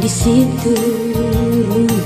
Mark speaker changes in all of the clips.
Speaker 1: di situ.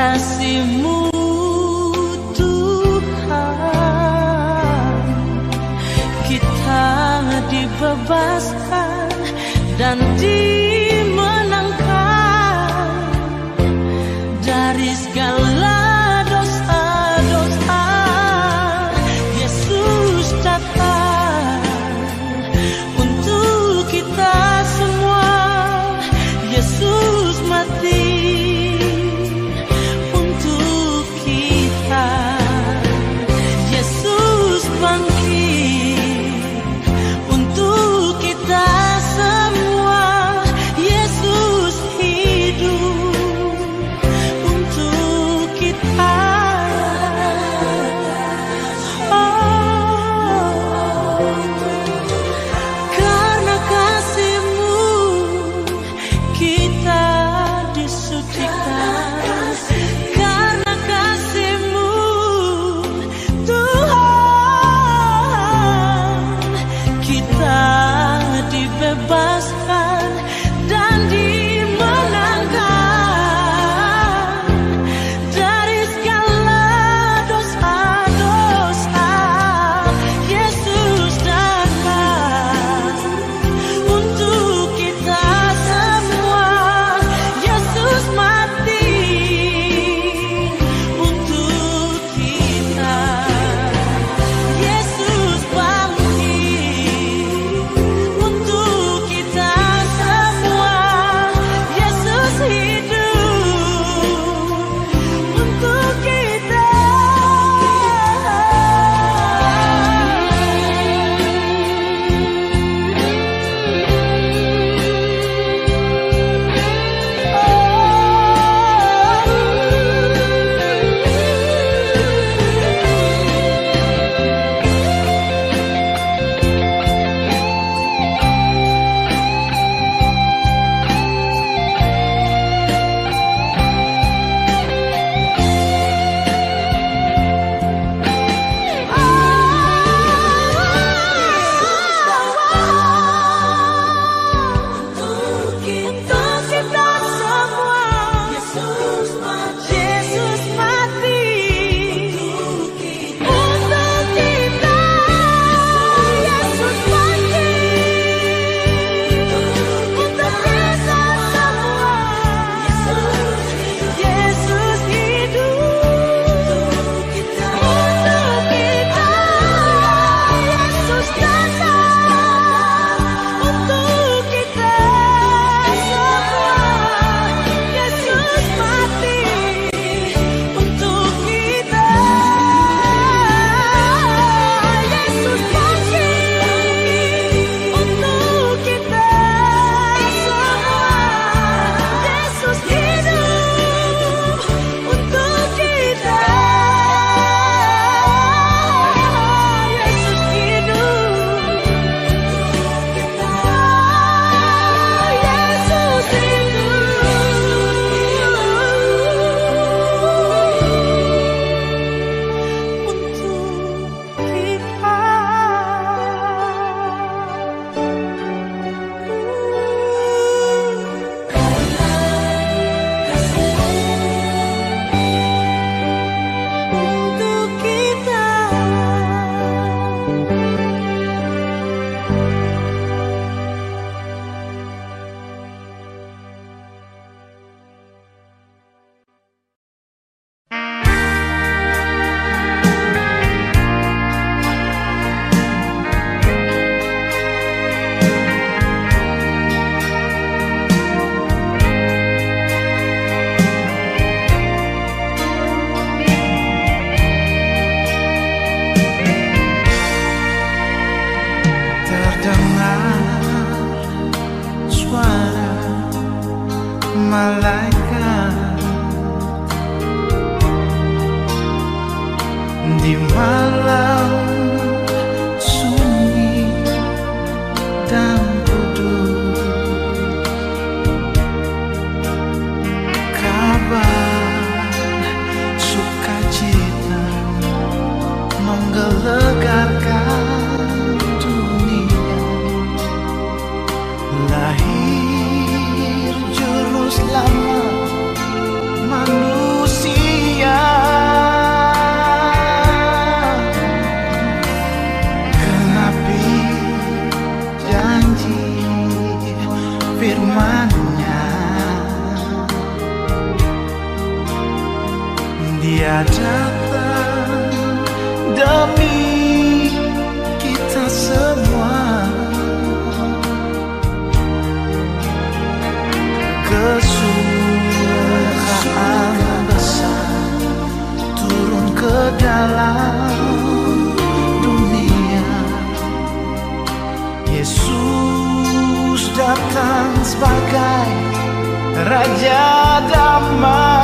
Speaker 1: Kasihmu Tuhan. Kita dibebaskan dan dimenangkan
Speaker 2: Lahir jurus lama manusia. Kenapi janji firmannya. Dia pakai raja damai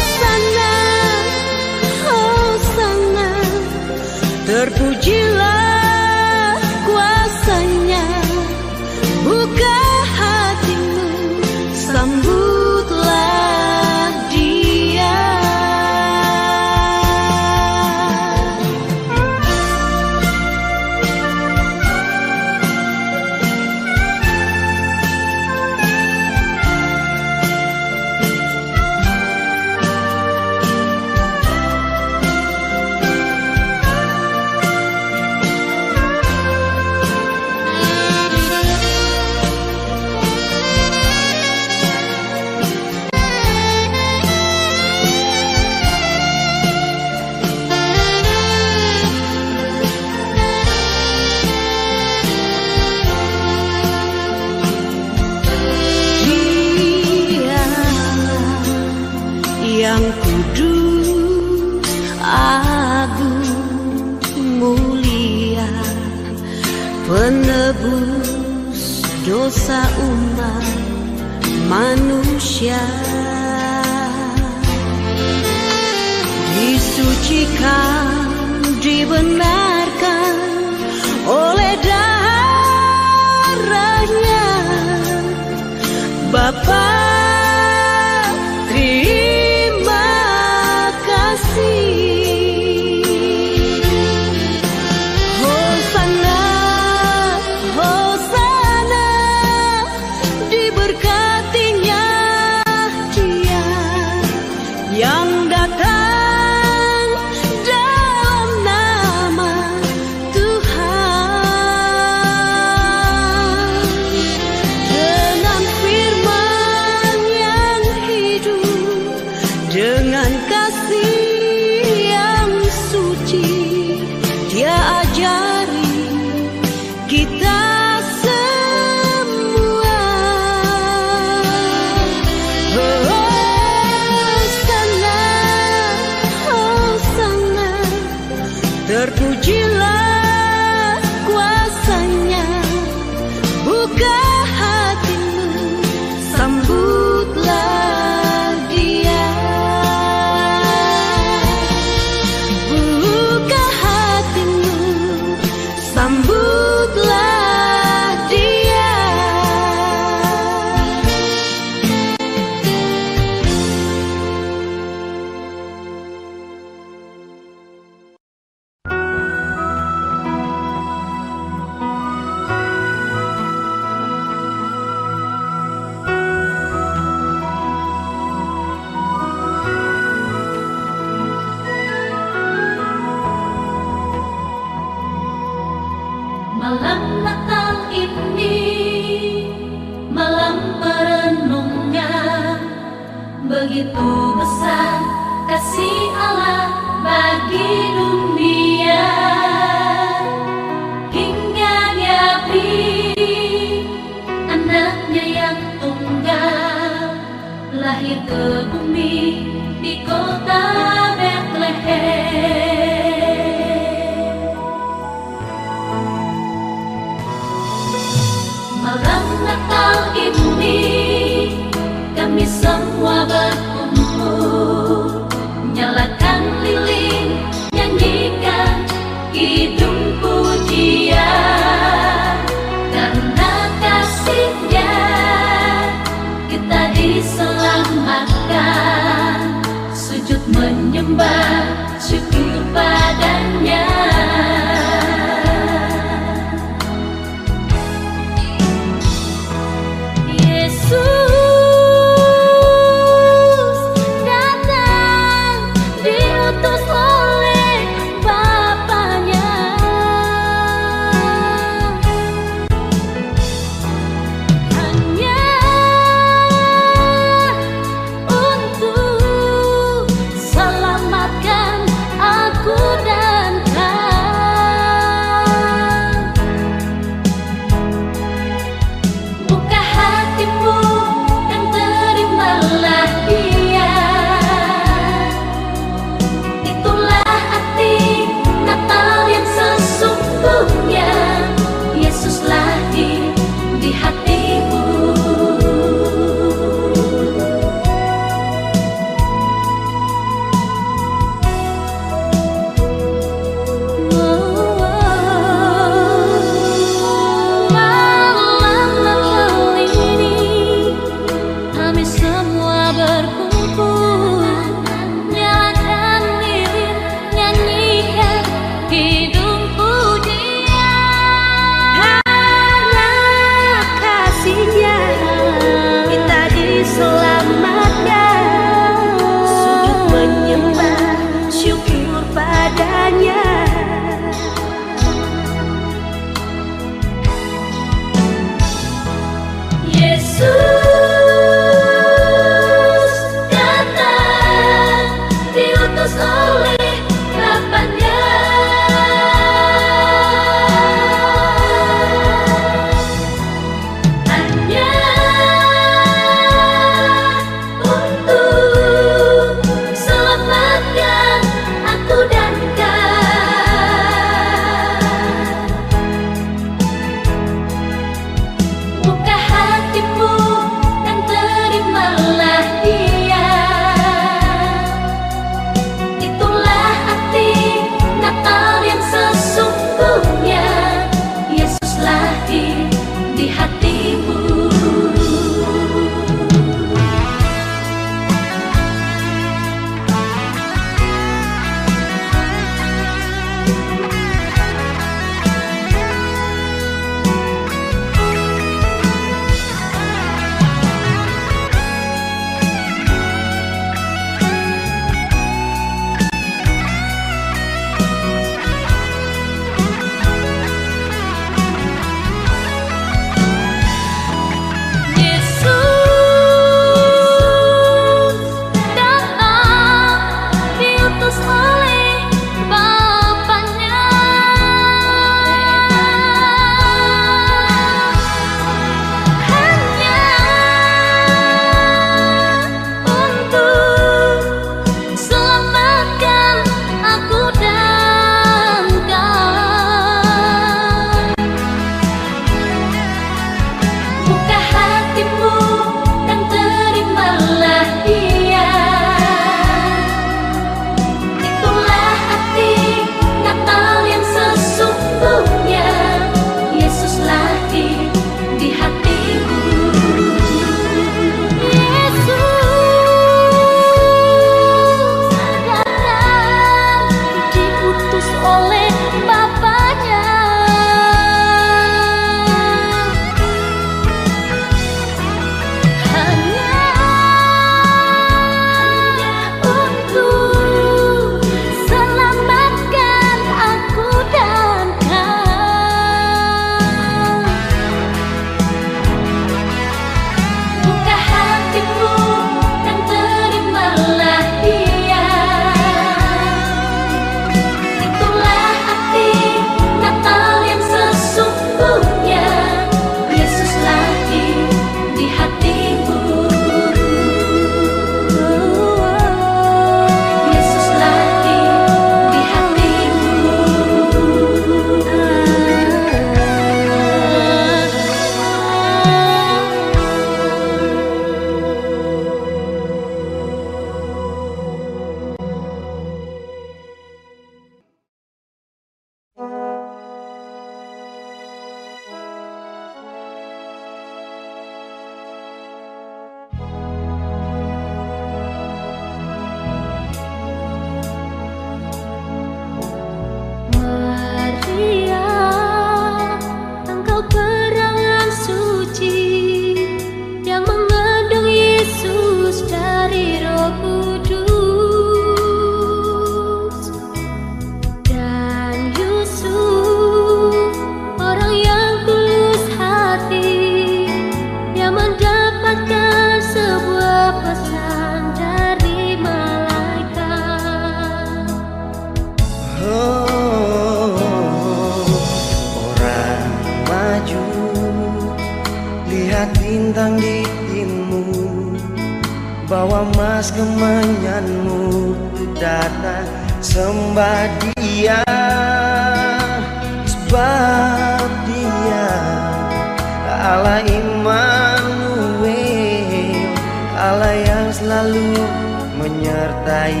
Speaker 3: menyertai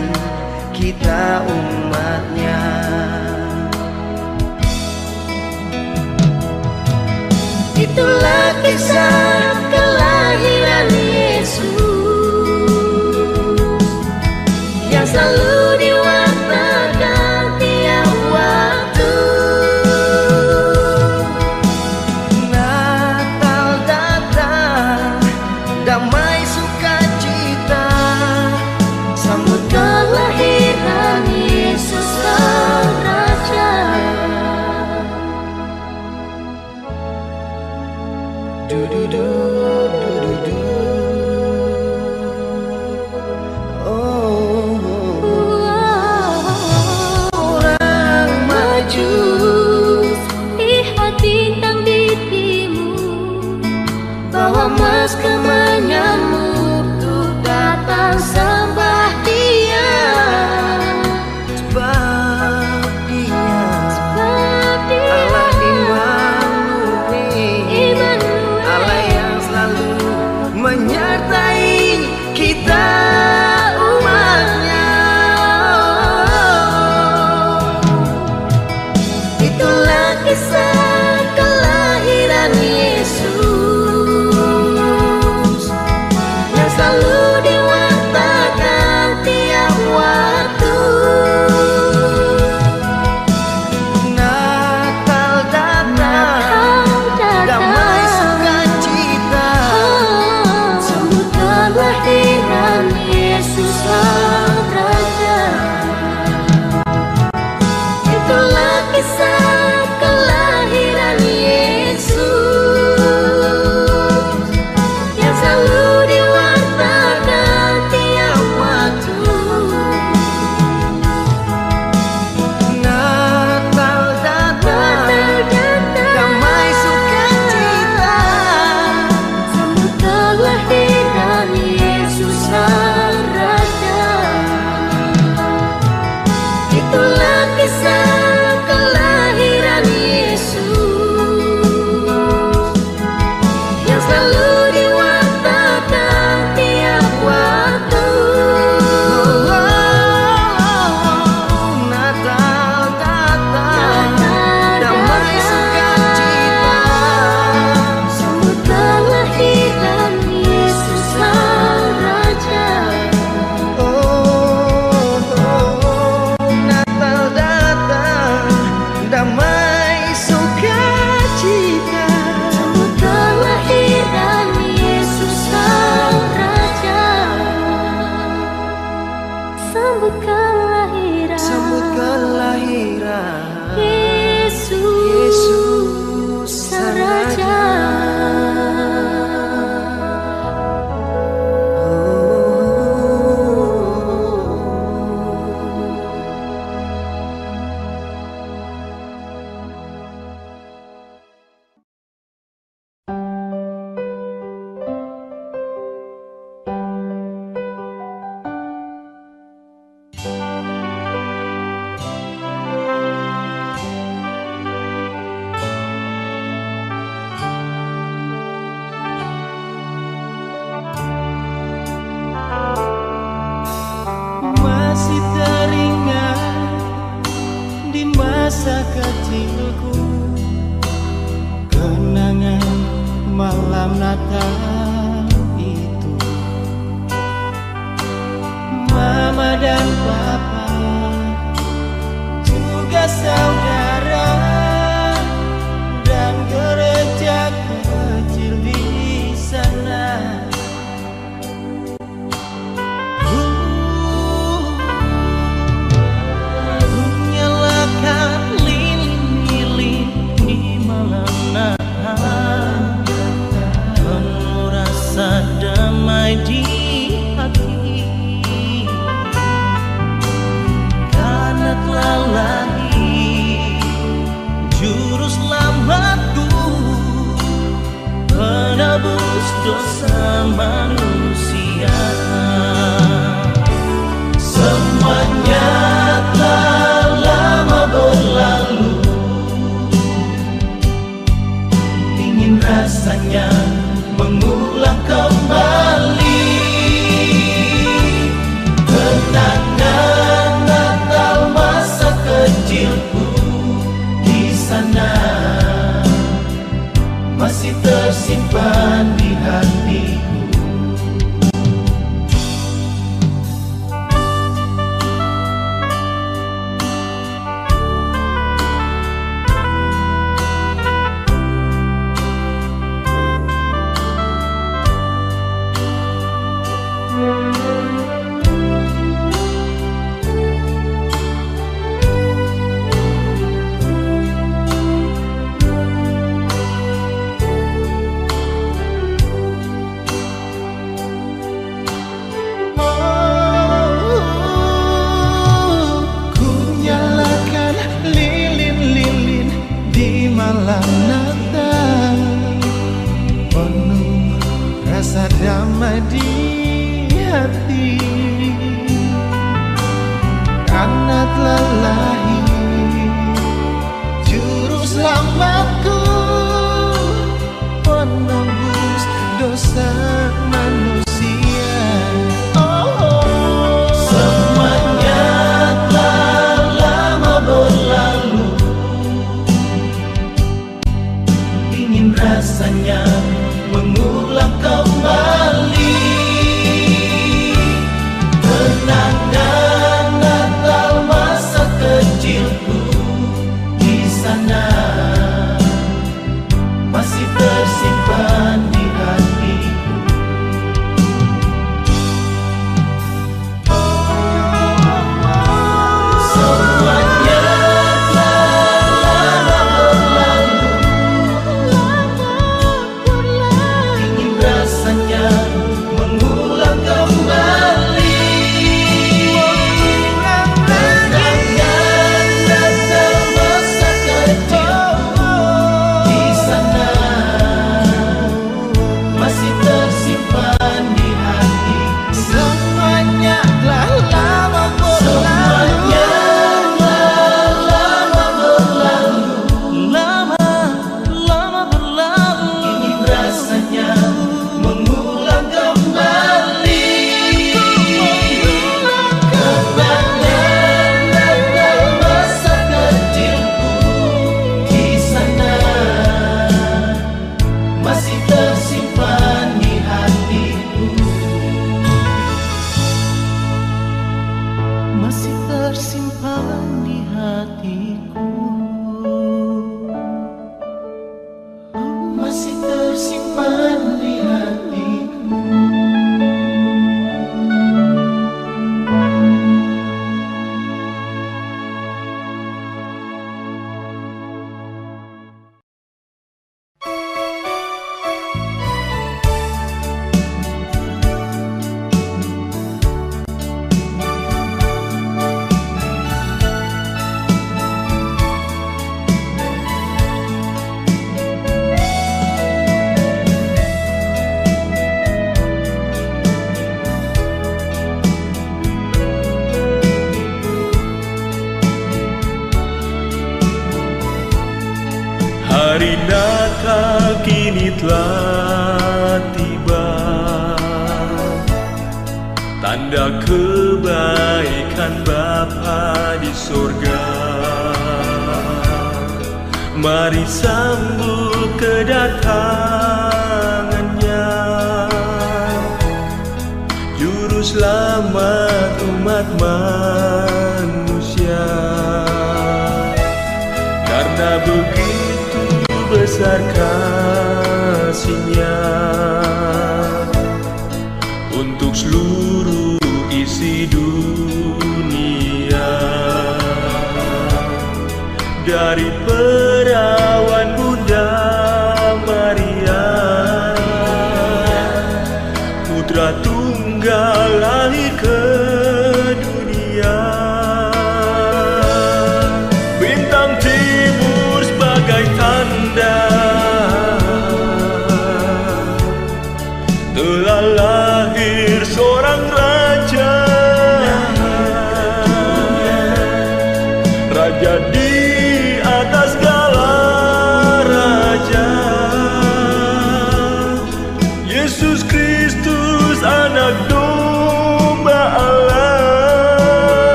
Speaker 3: kita umatnya.
Speaker 1: Itulah kisah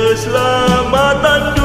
Speaker 4: keselamatan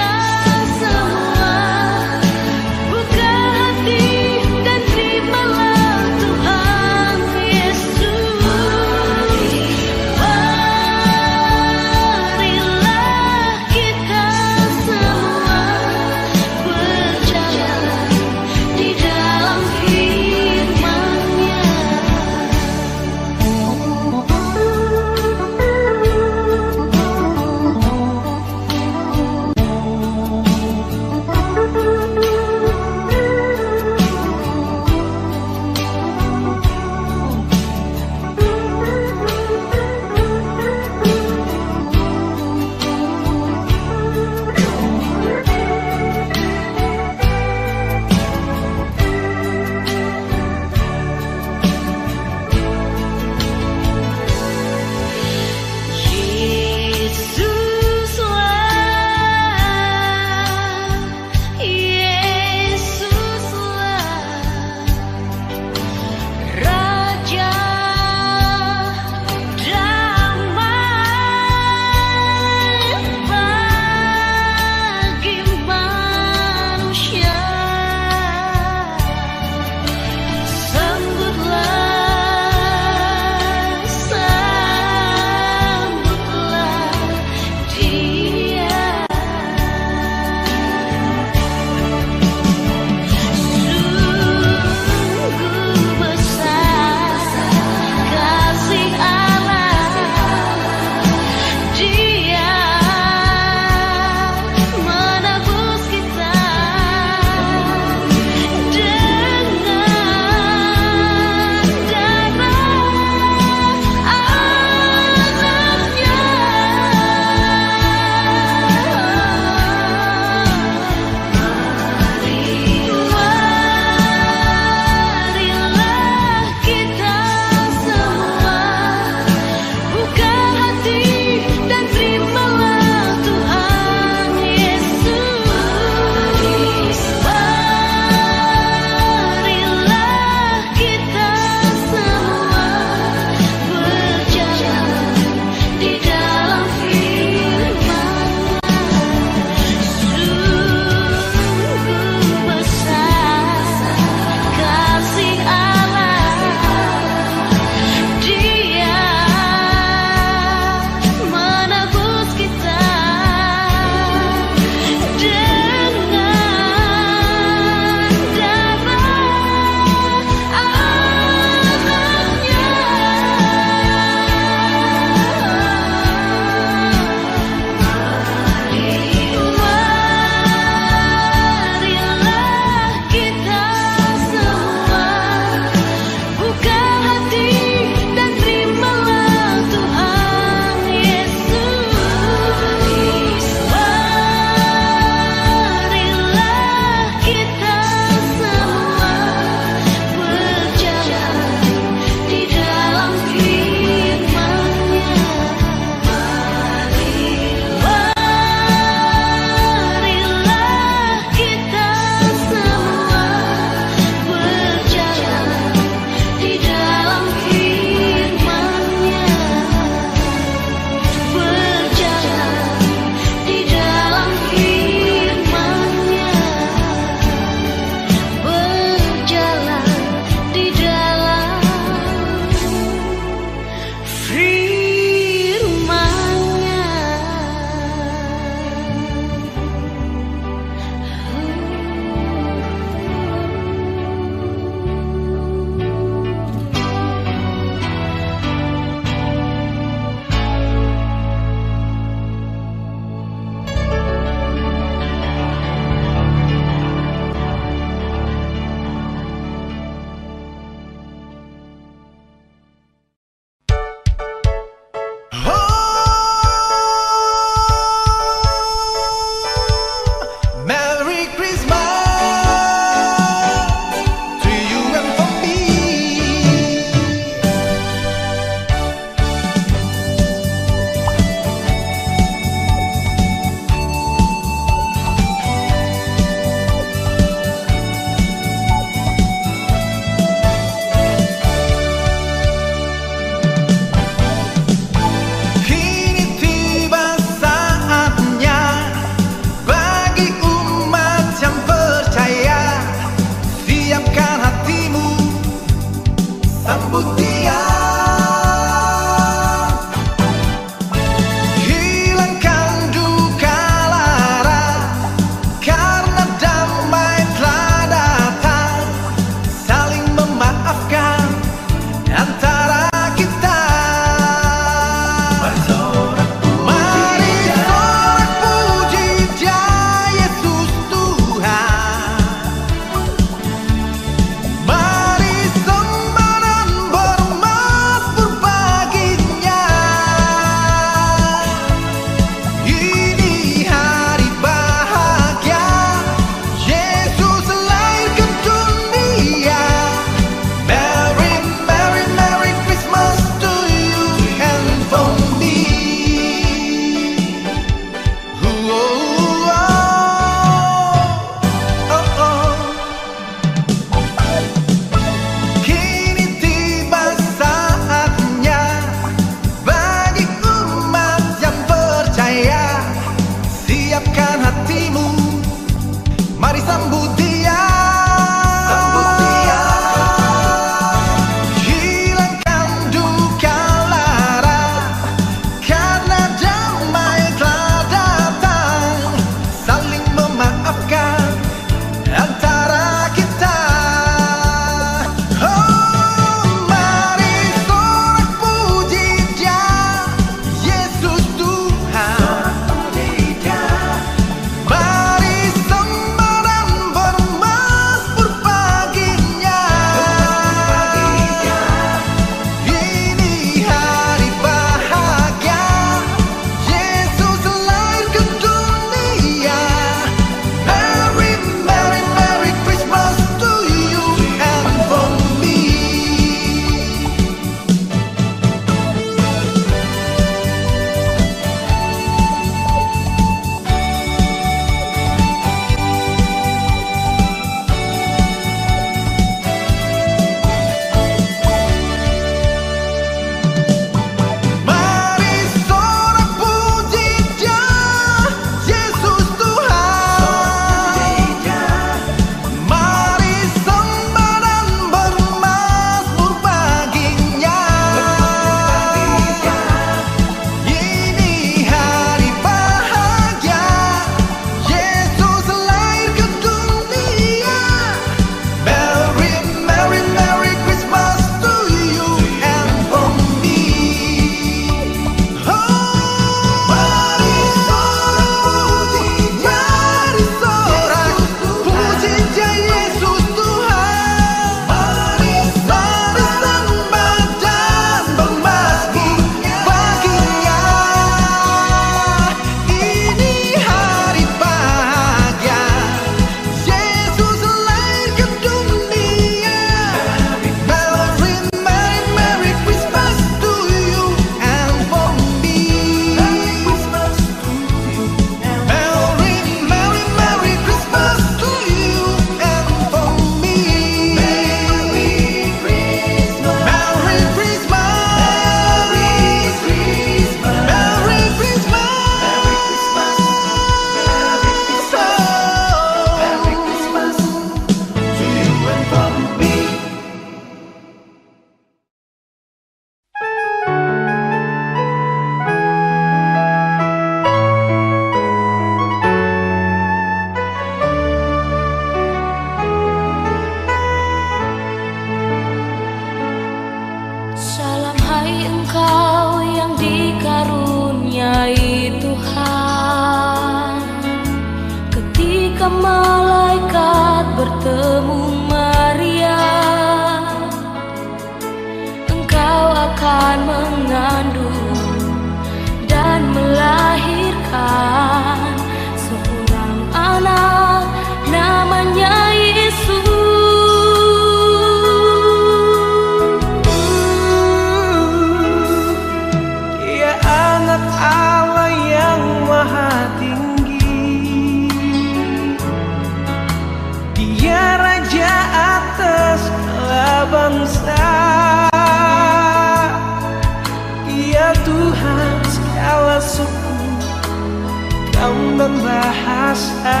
Speaker 2: Kaum dan bahasa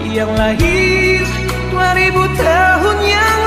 Speaker 2: Yang lahir 2000 tahun yang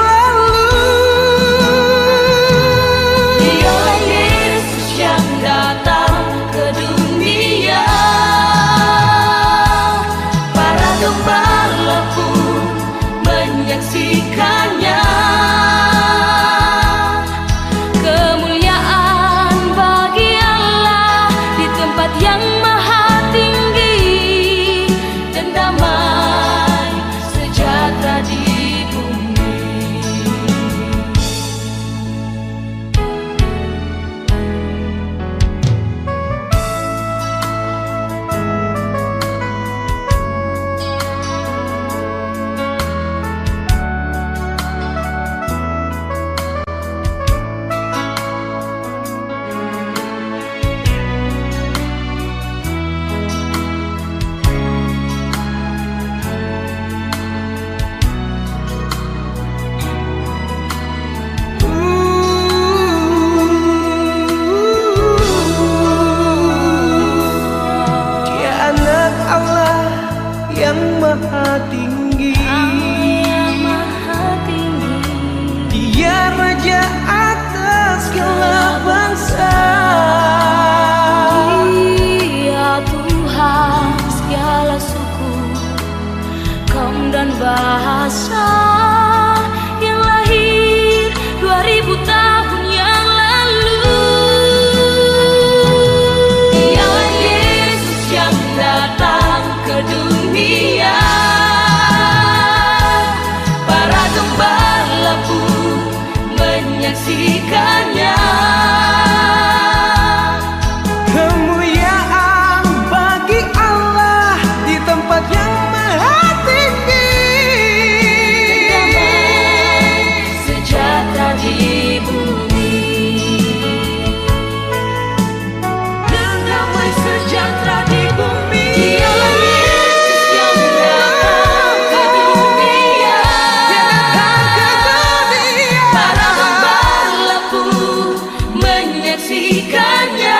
Speaker 1: menyaksikannya.